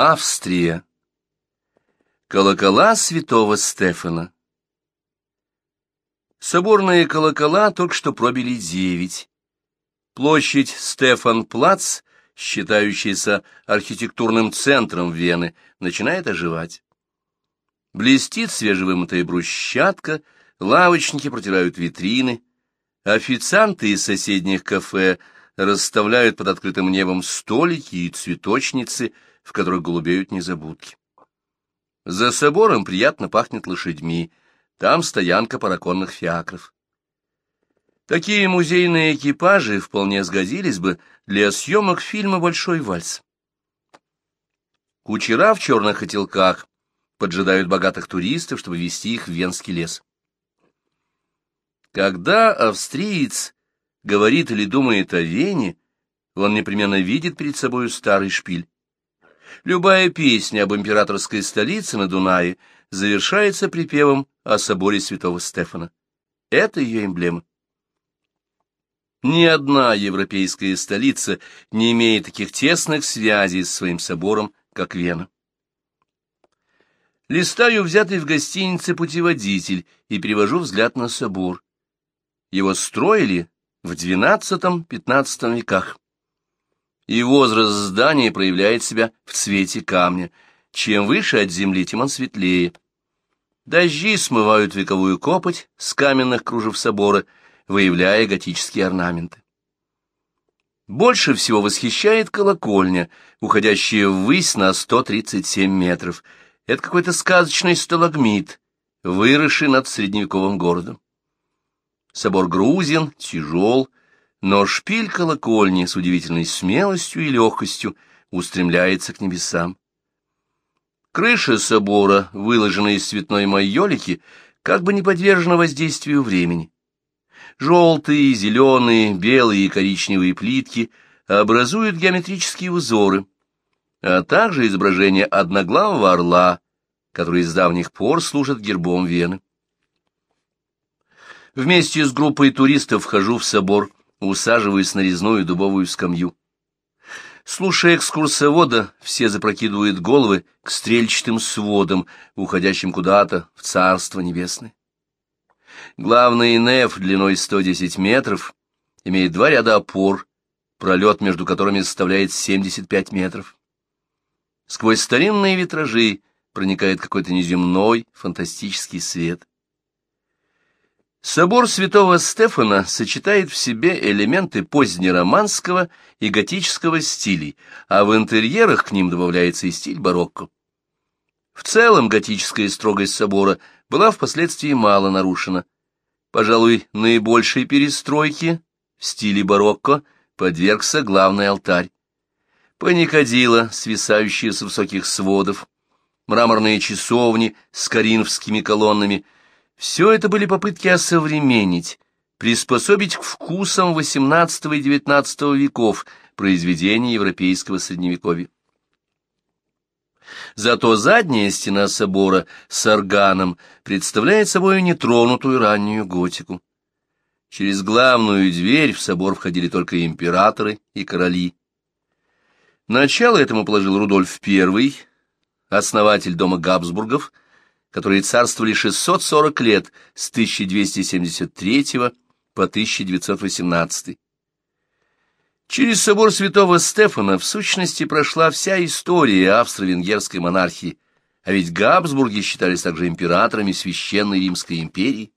Австрия. Колокола святого Стефана. Соборные колокола только что пробили девять. Площадь Стефан-Плац, считающаяся архитектурным центром Вены, начинает оживать. Блестит свежевымытая брусчатка, лавочники протирают витрины, официанты из соседних кафе расставляют под открытым небом столики и цветочницы — в которых голубеют незабудки. За собором приятно пахнет лошадьми, там стоянка параконных фиакров. Такие музейные экипажи вполне сгодились бы для съемок фильма «Большой вальс». Кучера в черных котелках поджидают богатых туристов, чтобы вести их в Венский лес. Когда австриец говорит или думает о Вене, он непременно видит перед собой старый шпиль. Любая песня об императорской столице на Дунае завершается припевом о соборе святого Стефана. Это ее эмблема. Ни одна европейская столица не имеет таких тесных связей с своим собором, как Вена. Листаю взятый в гостинице путеводитель и перевожу взгляд на собор. Его строили в XII-XV веках и возраст здания проявляет себя в цвете камня. Чем выше от земли, тем он светлее. Дожди смывают вековую копоть с каменных кружев собора, выявляя готические орнаменты. Больше всего восхищает колокольня, уходящая ввысь на 137 метров. Это какой-то сказочный сталагмит, выросший над средневековым городом. Собор грузин, тяжел, но шпиль колокольни с удивительной смелостью и легкостью устремляется к небесам. Крыша собора, выложенная из цветной майолики, как бы не подвержена воздействию времени. Желтые, зеленые, белые и коричневые плитки образуют геометрические узоры, а также изображение одноглавого орла, который с давних пор служит гербом Вены. Вместе с группой туристов вхожу в собор, усаживаюсь на резную дубовую скамью. Слушая экскурсовода, все запрокидывают головы к стрельчатым сводам, уходящим куда-то в Царство Небесное. Главный неф длиной 110 метров имеет два ряда опор, пролет между которыми составляет 75 метров. Сквозь старинные витражи проникает какой-то неземной фантастический свет. Собор святого Стефана сочетает в себе элементы позднероманского и готического стилей, а в интерьерах к ним добавляется и стиль барокко. В целом готическая строгость собора была впоследствии мало нарушена. Пожалуй, наибольшей перестройки в стиле барокко подвергся главный алтарь. Паникадила, свисающие с высоких сводов, мраморные часовни с коринфскими колоннами — все это были попытки осовременить, приспособить к вкусам XVIII и XIX веков произведения европейского средневековья. Зато задняя стена собора с органом представляет собой нетронутую раннюю готику. Через главную дверь в собор входили только императоры и короли. Начало этому положил Рудольф I, основатель дома Габсбургов, которые царствовали 640 лет с 1273 по 1918. Через собор святого Стефана в сущности прошла вся история австро-венгерской монархии, а ведь Габсбурги считались также императорами Священной Римской империи.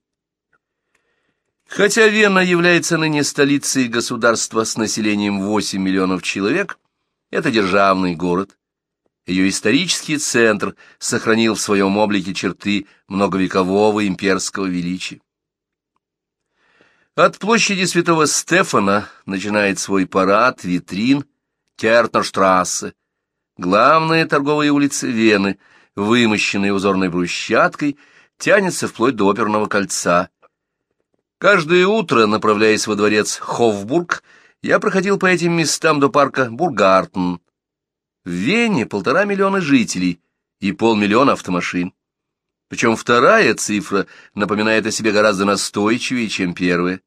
Хотя Вена является ныне столицей государства с населением 8 миллионов человек, это державный город, ее исторический центр сохранил в своем облике черты многовекового имперского величия. От площади святого Стефана начинает свой парад витрин Кертерштрассе, главная торговая улица Вены, вымощенная узорной брусчаткой, тянется вплоть до оперного кольца. Каждое утро, направляясь во дворец Хофбург, я проходил по этим местам до парка Бургартен, в Вене полтора миллиона жителей и полмиллиона автомашин. Причем вторая цифра напоминает о себе гораздо настойчивее, чем первая.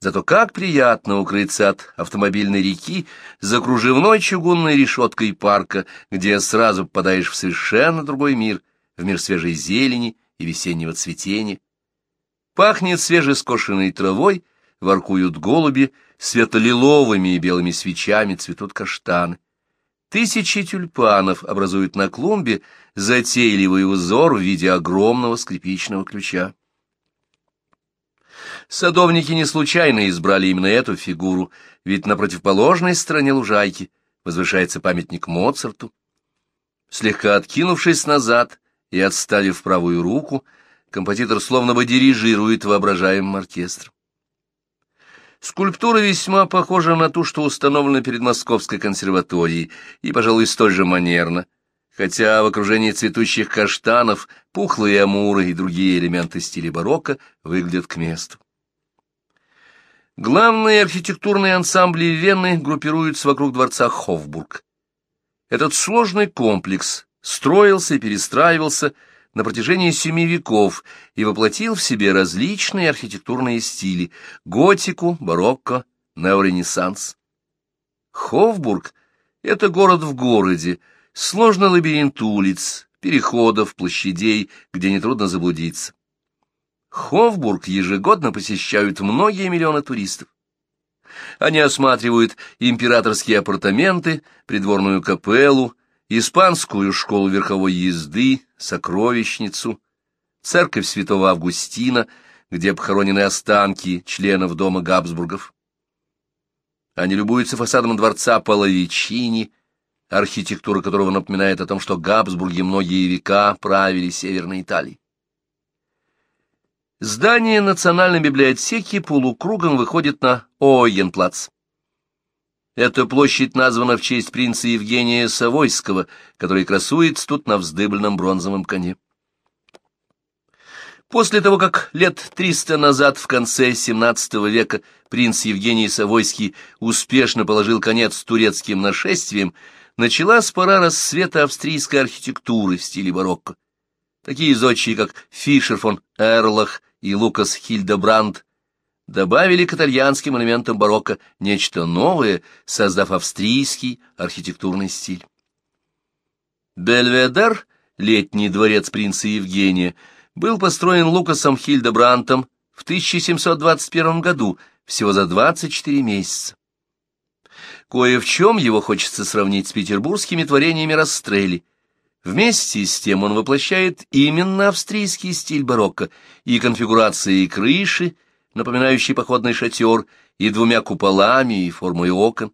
Зато как приятно укрыться от автомобильной реки за кружевной чугунной решеткой парка, где сразу попадаешь в совершенно другой мир, в мир свежей зелени и весеннего цветения. Пахнет свежескошенной травой, воркуют голуби, светло-лиловыми и белыми свечами цветут каштаны. Тысячи тюльпанов образуют на клумбе затейливый узор в виде огромного скрипичного ключа. Садовники не случайно избрали именно эту фигуру, ведь на противоположной стороне лужайки возвышается памятник Моцарту. Слегка откинувшись назад и отставив правую руку, композитор словно бы дирижирует воображаемым оркестром. Скульптура весьма похожа на ту, что установлена перед Московской консерваторией, и, пожалуй, столь же манерно, хотя в окружении цветущих каштанов пухлые амуры и другие элементы стиля барокко выглядят к месту. Главные архитектурные ансамбли Вены группируются вокруг дворца Хофбург. Этот сложный комплекс строился и перестраивался на протяжении семи веков и воплотил в себе различные архитектурные стили — готику, барокко, неоренессанс. Хофбург — это город в городе, сложный лабиринт улиц, переходов, площадей, где нетрудно заблудиться. Хофбург ежегодно посещают многие миллионы туристов. Они осматривают императорские апартаменты, придворную капеллу, испанскую школу верховой езды, сокровищницу, церковь святого Августина, где похоронены останки членов дома Габсбургов. Они любуются фасадом дворца Половичини, архитектура которого напоминает о том, что Габсбурги многие века правили Северной Италией. Здание Национальной библиотеки полукругом выходит на Ойенплац. Эта площадь названа в честь принца Евгения Савойского, который красуется тут на вздыбленном бронзовом коне. После того, как лет триста назад, в конце XVII века, принц Евгений Савойский успешно положил конец турецким нашествиям, началась пора расцвета австрийской архитектуры в стиле барокко. Такие зодчие, как Фишер фон Эрлах и Лукас Хильдебранд добавили к итальянским элементам барокко нечто новое, создав австрийский архитектурный стиль. Бельведер, летний дворец принца Евгения, был построен Лукасом Хильдебрантом в 1721 году, всего за 24 месяца. Кое в чем его хочется сравнить с петербургскими творениями Растрелли, Вместе с тем он воплощает именно австрийский стиль барокко и конфигурации крыши, напоминающей походный шатер, и двумя куполами, и формой окон.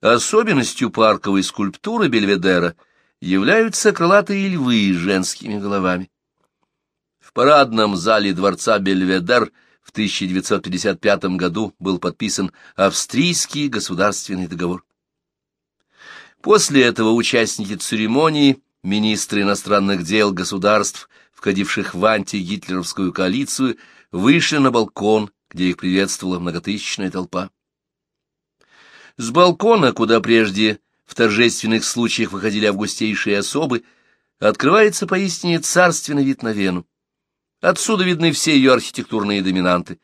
Особенностью парковой скульптуры Бельведера являются крылатые львы с женскими головами. В парадном зале дворца Бельведер в 1955 году был подписан австрийский государственный договор. После этого участники церемонии министры иностранных дел государств, входивших в антигитлеровскую коалицию, вышли на балкон, где их приветствовала многотысячная толпа. С балкона, куда прежде в торжественных случаях выходили августейшие особы, открывается поистине царственный вид на Вену. Отсюда видны все ее архитектурные доминанты.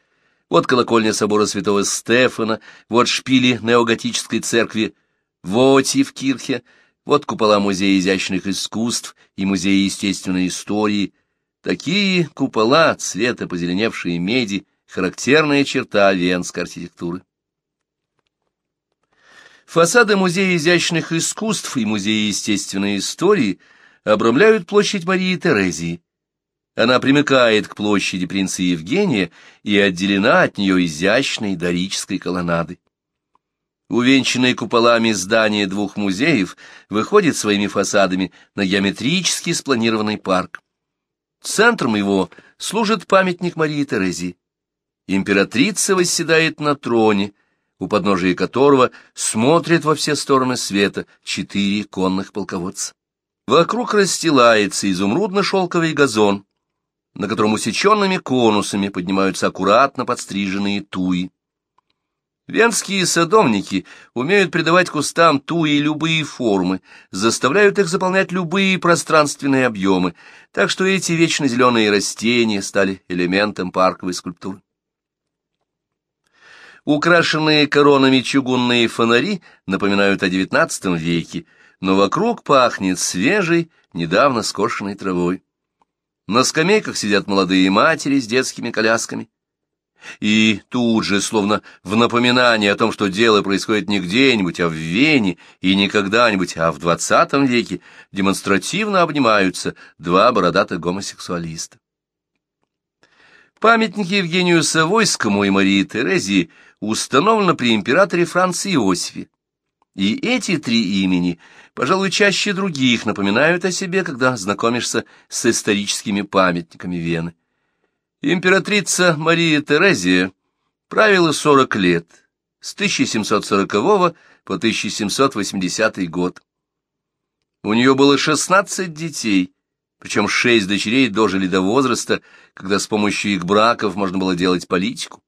Вот колокольня собора святого Стефана, вот шпили неоготической церкви Воти в Кирхе, вот купола Музея изящных искусств и Музея естественной истории. Такие купола, цвета позеленевшей меди, характерная черта венской архитектуры. Фасады Музея изящных искусств и Музея естественной истории обрамляют площадь Марии Терезии. Она примыкает к площади принца Евгения и отделена от нее изящной дорической колоннадой. Увенчанное куполами здание двух музеев выходит своими фасадами на геометрически спланированный парк. Центром его служит памятник Марии Терезии. Императрица восседает на троне, у подножия которого смотрят во все стороны света четыре конных полководца. Вокруг расстилается изумрудно-шелковый газон, на котором усеченными конусами поднимаются аккуратно подстриженные туи. Венские садовники умеют придавать кустам туи любые формы, заставляют их заполнять любые пространственные объемы, так что эти вечно зеленые растения стали элементом парковой скульптуры. Украшенные коронами чугунные фонари напоминают о XIX веке, но вокруг пахнет свежей, недавно скошенной травой. На скамейках сидят молодые матери с детскими колясками. И тут же, словно в напоминание о том, что дело происходит не где-нибудь, а в Вене, и не когда-нибудь, а в двадцатом веке, демонстративно обнимаются два бородатых гомосексуалиста. Памятники Евгению Савойскому и Марии Терезии установлены при императоре Франции Иосифе. И эти три имени, пожалуй, чаще других напоминают о себе, когда знакомишься с историческими памятниками Вены. Императрица Мария Терезия правила 40 лет, с 1740 по 1780 год. У нее было 16 детей, причем шесть дочерей дожили до возраста, когда с помощью их браков можно было делать политику.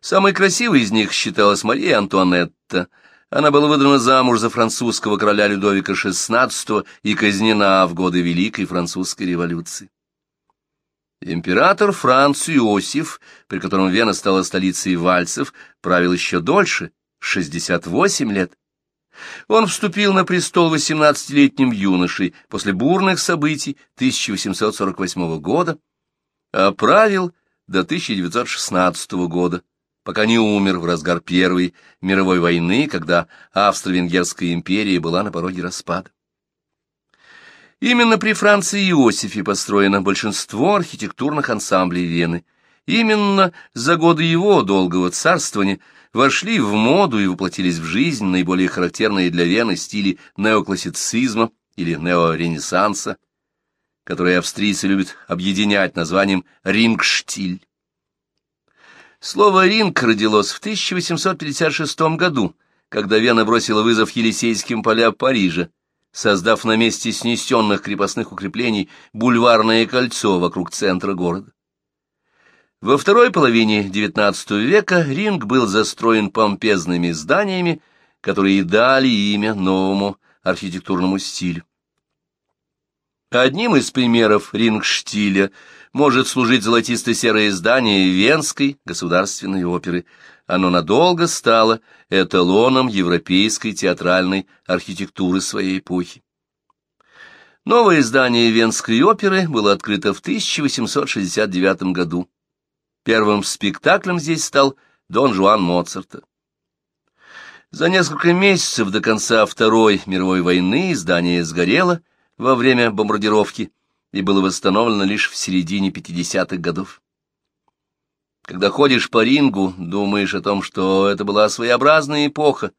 Самой красивой из них считалась Мария Антуанетта. Она была выдана замуж за французского короля Людовика XVI и казнена в годы Великой Французской революции. Император Франц Иосиф, при котором Вена стала столицей вальсов, правил еще дольше, 68 лет. Он вступил на престол 18-летним юношей после бурных событий 1848 года, а правил до 1916 года, пока не умер в разгар Первой мировой войны, когда Австро-Венгерская империя была на пороге распада. Именно при Франции Иосифе построено большинство архитектурных ансамблей Вены. Именно за годы его долгого царствования вошли в моду и воплотились в жизнь наиболее характерные для Вены стили неоклассицизма или неоренессанса, которые австрийцы любят объединять названием «рингштиль». Слово «ринг» родилось в 1856 году, когда Вена бросила вызов Елисейским полям Парижа, создав на месте снесенных крепостных укреплений бульварное кольцо вокруг центра города. Во второй половине XIX века ринг был застроен помпезными зданиями, которые дали имя новому архитектурному стилю. Одним из примеров ринг-штиля может служить золотисто-серое здание Венской государственной оперы. Оно надолго стало эталоном европейской театральной архитектуры своей эпохи. Новое здание Венской оперы было открыто в 1869 году. Первым спектаклем здесь стал Дон Жуан Моцарта. За несколько месяцев до конца Второй мировой войны здание сгорело во время бомбардировки и было восстановлено лишь в середине 50-х годов. Когда ходишь по рингу, думаешь о том, что это была своеобразная эпоха,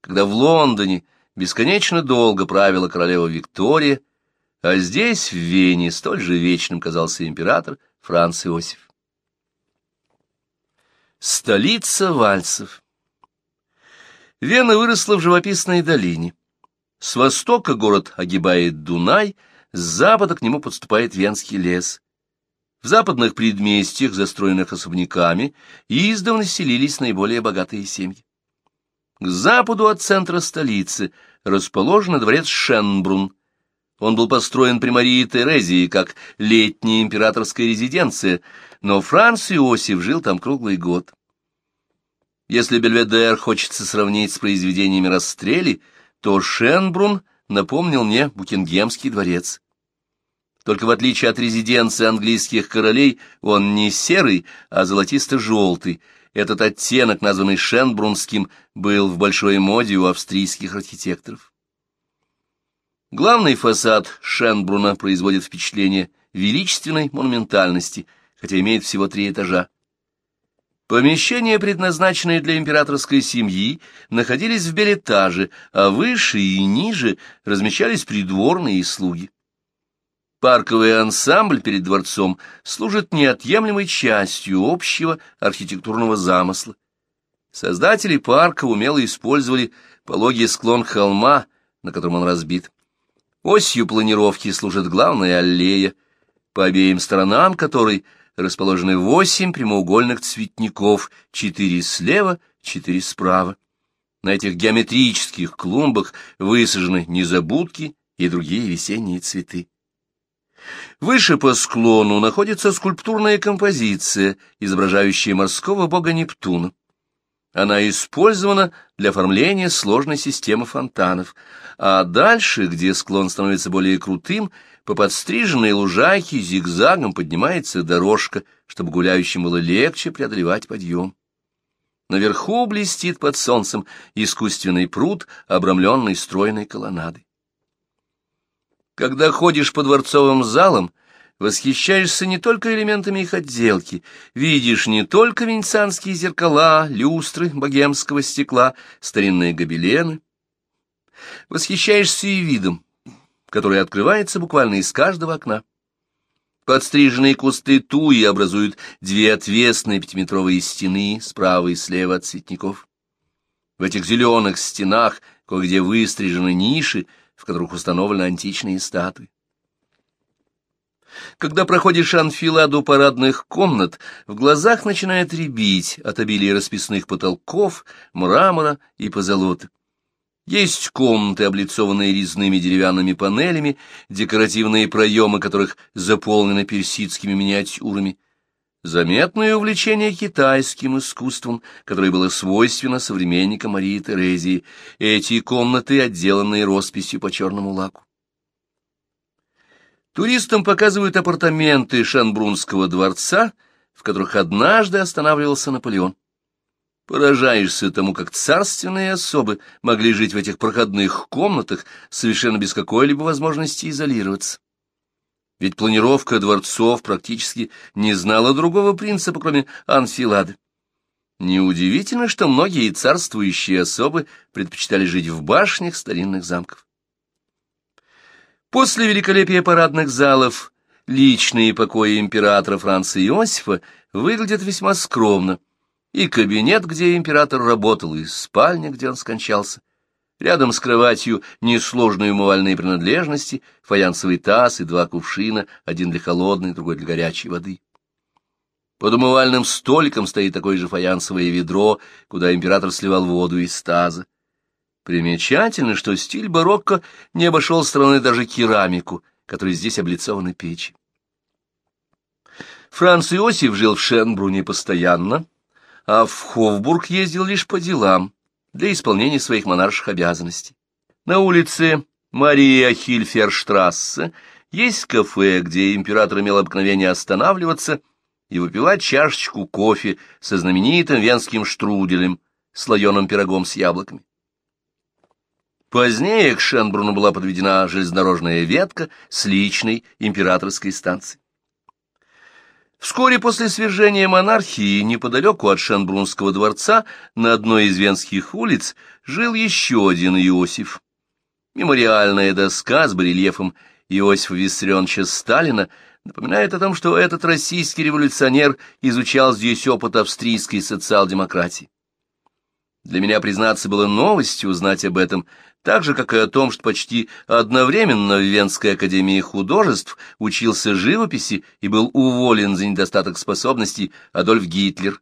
когда в Лондоне бесконечно долго правила королева Виктория, а здесь, в Вене, столь же вечным казался император Франц Иосиф. Столица вальсов. Вена выросла в живописной долине. С востока город огибает Дунай, с запада к нему подступает Венский лес. В западных предместьях, застроенных особняками, издавна селились наиболее богатые семьи. К западу от центра столицы расположен дворец Шенбрун. Он был построен при Марии Терезии как летняя императорская резиденция, но Франц Иосиф жил там круглый год. Если Бельведер хочется сравнить с произведениями Растрели, то Шенбрун напомнил мне Букингемский дворец. Только в отличие от резиденции английских королей, он не серый, а золотисто-желтый. Этот оттенок, названный Шенбрунским, был в большой моде у австрийских архитекторов. Главный фасад Шенбруна производит впечатление величественной монументальности, хотя имеет всего три этажа. Помещения, предназначенные для императорской семьи, находились в билетаже, а выше и ниже размещались придворные слуги. Парковый ансамбль перед дворцом служит неотъемлемой частью общего архитектурного замысла. Создатели парка умело использовали пологий склон холма, на котором он разбит. Осью планировки служит главная аллея, по обеим сторонам которой – расположены восемь прямоугольных цветников, четыре слева, четыре справа. На этих геометрических клумбах высажены незабудки и другие весенние цветы. Выше по склону находится скульптурная композиция, изображающая морского бога Нептуна. Она использована для оформления сложной системы фонтанов, а дальше, где склон становится более крутым, по подстриженной лужайке зигзагом поднимается дорожка, чтобы гуляющим было легче преодолевать подъем. Наверху блестит под солнцем искусственный пруд, обрамленный стройной колоннадой. Когда ходишь по дворцовым залам, восхищаешься не только элементами их отделки, видишь не только венецианские зеркала, люстры богемского стекла, старинные гобелены. Восхищаешься и видом, который открывается буквально из каждого окна. Подстриженные кусты туи образуют две отвесные пятиметровые стены справа и слева от цветников. В этих зеленых стенах кое-где выстрижены ниши, которых установлены античные статуи. Когда проходишь анфиладу парадных комнат, в глазах начинает рябить от обилия расписных потолков, мрамора и позолоты. Есть комнаты, облицованные резными деревянными панелями, декоративные проемы которых заполнены персидскими миниатюрами. Заметное увлечение китайским искусством, которое было свойственно современникам Марии Терезии. Эти комнаты, отделанные росписью по черному лаку. Туристам показывают апартаменты Шанбрунского дворца, в которых однажды останавливался Наполеон. Поражаешься тому, как царственные особы могли жить в этих проходных комнатах, совершенно без какой-либо возможности изолироваться. Ведь планировка дворцов практически не знала другого принципа, кроме анфилады. Неудивительно, что многие царствующие особы предпочитали жить в башнях старинных замков. После великолепия парадных залов личные покои императора Франца Иосифа выглядят весьма скромно. И кабинет, где император работал, и спальня, где он скончался. Рядом с кроватью несложные умывальные принадлежности, фаянсовый таз и два кувшина, один для холодной, другой для горячей воды. Под умывальным столиком стоит такое же фаянсовое ведро, куда император сливал воду из таза. Примечательно, что стиль барокко не обошел стороной даже керамику, которой здесь облицованы печи. Франц Иосиф жил в Шенбруне постоянно, а в Хофбург ездил лишь по делам, для исполнения своих монарших обязанностей. На улице Мария Хильферштрассе есть кафе, где император имел обыкновение останавливаться и выпивать чашечку кофе со знаменитым венским штруделем, слоеным пирогом с яблоками. Позднее к Шенбруну была подведена железнодорожная ветка с личной императорской станцией. Вскоре после свержения монархии неподалеку от Шенбрунского дворца на одной из венских улиц жил еще один Иосиф. Мемориальная доска с барельефом Иосифа Виссарионовича Сталина напоминает о том, что этот российский революционер изучал здесь опыт австрийской социал-демократии. Для меня, признаться, было новостью узнать об этом, так же, как и о том, что почти одновременно в Венской академии художеств учился живописи и был уволен за недостаток способностей Адольф Гитлер,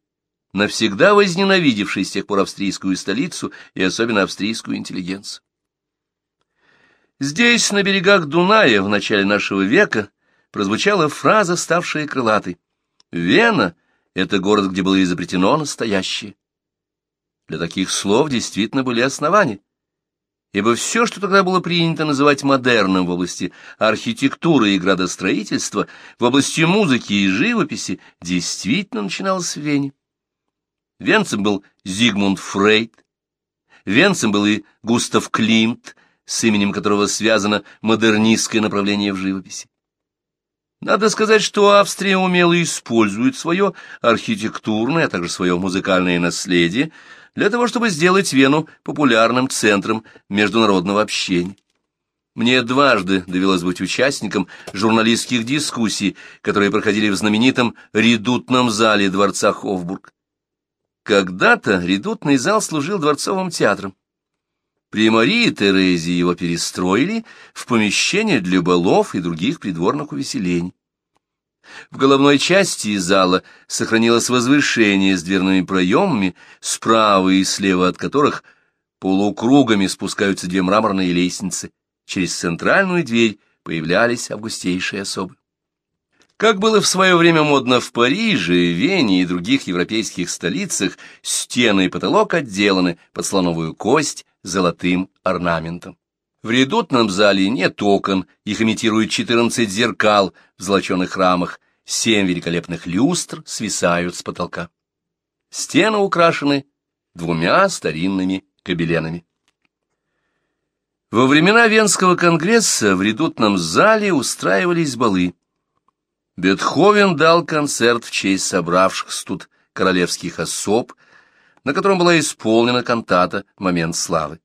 навсегда возненавидевший с тех пор австрийскую столицу и особенно австрийскую интеллигенцию. Здесь, на берегах Дуная, в начале нашего века, прозвучала фраза, ставшая крылатой. «Вена — это город, где было изобретено настоящее». Для таких слов действительно были основания ибо все, что тогда было принято называть модерном в области архитектуры и градостроительства, в области музыки и живописи, действительно начиналось в Вене. Венцем был Зигмунд Фрейд, Венцем был и Густав Климт, с именем которого связано модернистское направление в живописи. Надо сказать, что Австрия умело использует свое архитектурное, а также свое музыкальное наследие, для того, чтобы сделать Вену популярным центром международного общения. Мне дважды довелось быть участником журналистских дискуссий, которые проходили в знаменитом редутном зале дворца Хофбург. Когда-то редутный зал служил дворцовым театром. При Марии Терезии его перестроили в помещение для балов и других придворных увеселений. В головной части зала сохранилось возвышение с дверными проемами, справа и слева от которых полукругами спускаются две мраморные лестницы. Через центральную дверь появлялись августейшие особы. Как было в свое время модно в Париже, Вене и других европейских столицах, стены и потолок отделаны под слоновую кость золотым орнаментом. В редутном зале нет окон, их имитируют 14 зеркал в золоченых рамах, семь великолепных люстр свисают с потолка. Стены украшены двумя старинными кабеленами. Во времена Венского конгресса в редутном зале устраивались балы. Бетховен дал концерт в честь собравшихся тут королевских особ, на котором была исполнена кантата «Момент славы».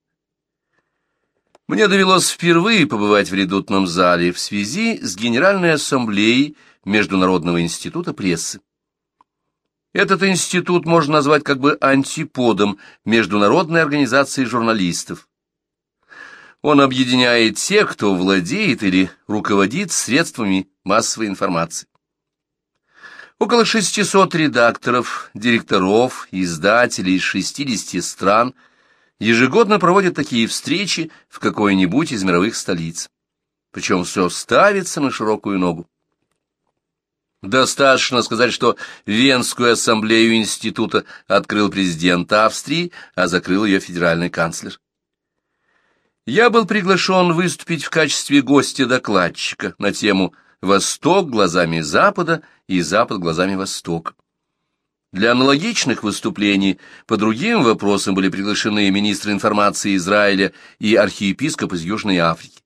Мне довелось впервые побывать в редутном зале в связи с Генеральной ассамблеей Международного института прессы. Этот институт можно назвать как бы антиподом Международной организации журналистов. Он объединяет тех, кто владеет или руководит средствами массовой информации. Около 600 редакторов, директоров, издателей из 60 стран ежегодно проводят такие встречи в какой-нибудь из мировых столиц. Причем все ставится на широкую ногу. Достаточно сказать, что Венскую ассамблею института открыл президент Австрии, а закрыл ее федеральный канцлер. Я был приглашен выступить в качестве гостя-докладчика на тему «Восток глазами Запада» и «Запад глазами Востока». Для аналогичных выступлений по другим вопросам были приглашены министры информации Израиля и архиепископ из Южной Африки.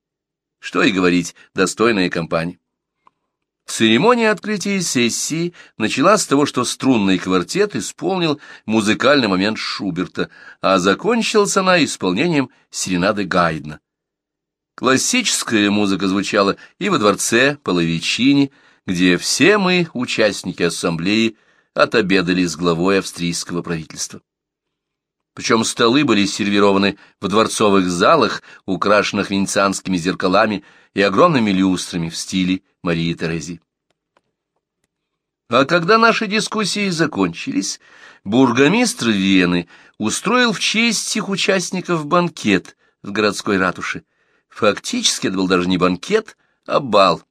Что и говорить, достойная компания. Церемония открытия сессии началась с того, что струнный квартет исполнил музыкальный момент Шуберта, а закончилась она исполнением серенады Гайдна. Классическая музыка звучала и во дворце Половичини, где все мы, участники ассамблеи, отобедали с главой австрийского правительства. Причем столы были сервированы в дворцовых залах, украшенных венецианскими зеркалами и огромными люстрами в стиле Марии Терезии. А когда наши дискуссии закончились, бургомистр Вены устроил в честь всех участников банкет в городской ратуше. Фактически это был даже не банкет, а бал.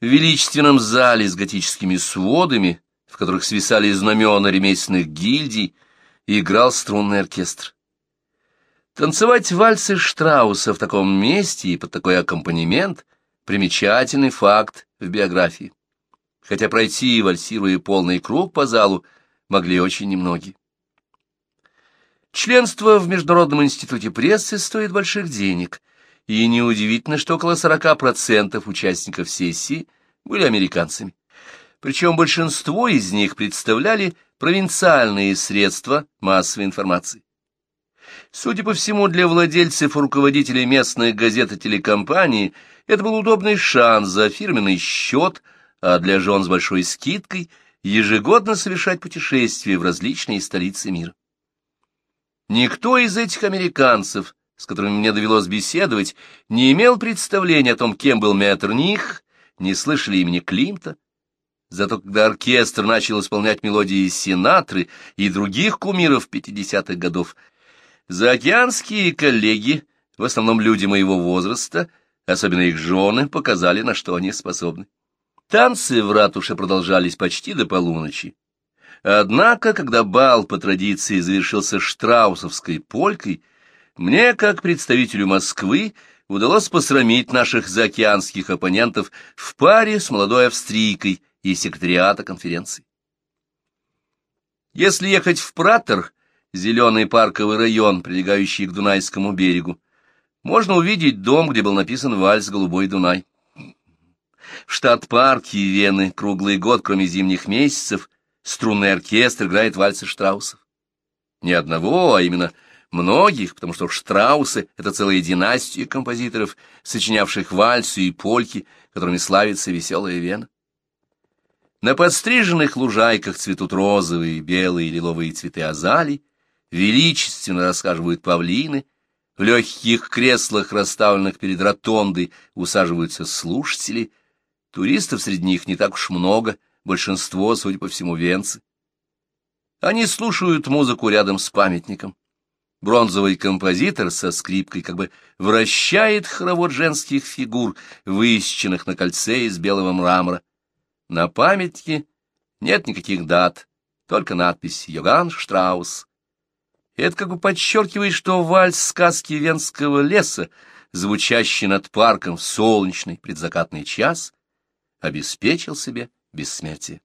В величественном зале с готическими сводами, в которых свисали знамена ремесленных гильдий, играл струнный оркестр. Танцевать вальсы Штрауса в таком месте и под такой аккомпанемент — примечательный факт в биографии. Хотя пройти, вальсируя полный круг по залу, могли очень немногие. Членство в Международном институте прессы стоит больших денег, и неудивительно, что около 40% участников сессии были американцами. Причем большинство из них представляли провинциальные средства массовой информации. Судя по всему, для владельцев и руководителей местных газет и телекомпаний это был удобный шанс за фирменный счет, а для жен с большой скидкой ежегодно совершать путешествия в различные столицы мира. Никто из этих американцев, с которыми мне довелось беседовать, не имел представления о том, кем был Меттерних, не слышали имени Климта, Зато когда оркестр начал исполнять мелодии Синатры и других кумиров пятидесятых годов, заокеанские коллеги, в основном люди моего возраста, особенно их жены, показали, на что они способны. Танцы в ратуше продолжались почти до полуночи. Однако, когда бал по традиции завершился штраусовской полькой, мне, как представителю Москвы, удалось посрамить наших заокеанских оппонентов в паре с молодой австрийкой, и секретариата конференции. Если ехать в Пратер, зеленый парковый район, прилегающий к Дунайскому берегу, можно увидеть дом, где был написан вальс «Голубой Дунай». В штат-парке Вены круглый год, кроме зимних месяцев, струнный оркестр играет вальсы Штраусов. Не одного, а именно многих, потому что Штраусы — это целая династия композиторов, сочинявших вальсы и польки, которыми славится веселая Вена. На подстриженных лужайках цветут розовые, белые и лиловые цветы азалий, величественно расхаживают павлины, в легких креслах, расставленных перед ротондой, усаживаются слушатели. Туристов среди них не так уж много, большинство, судя по всему, венцы. Они слушают музыку рядом с памятником. Бронзовый композитор со скрипкой как бы вращает хоровод женских фигур, высеченных на кольце из белого мрамора. На памятнике нет никаких дат, только надпись «Йоганн Штраус». Это как бы подчеркивает, что вальс сказки Венского леса, звучащий над парком в солнечный предзакатный час, обеспечил себе бессмертие.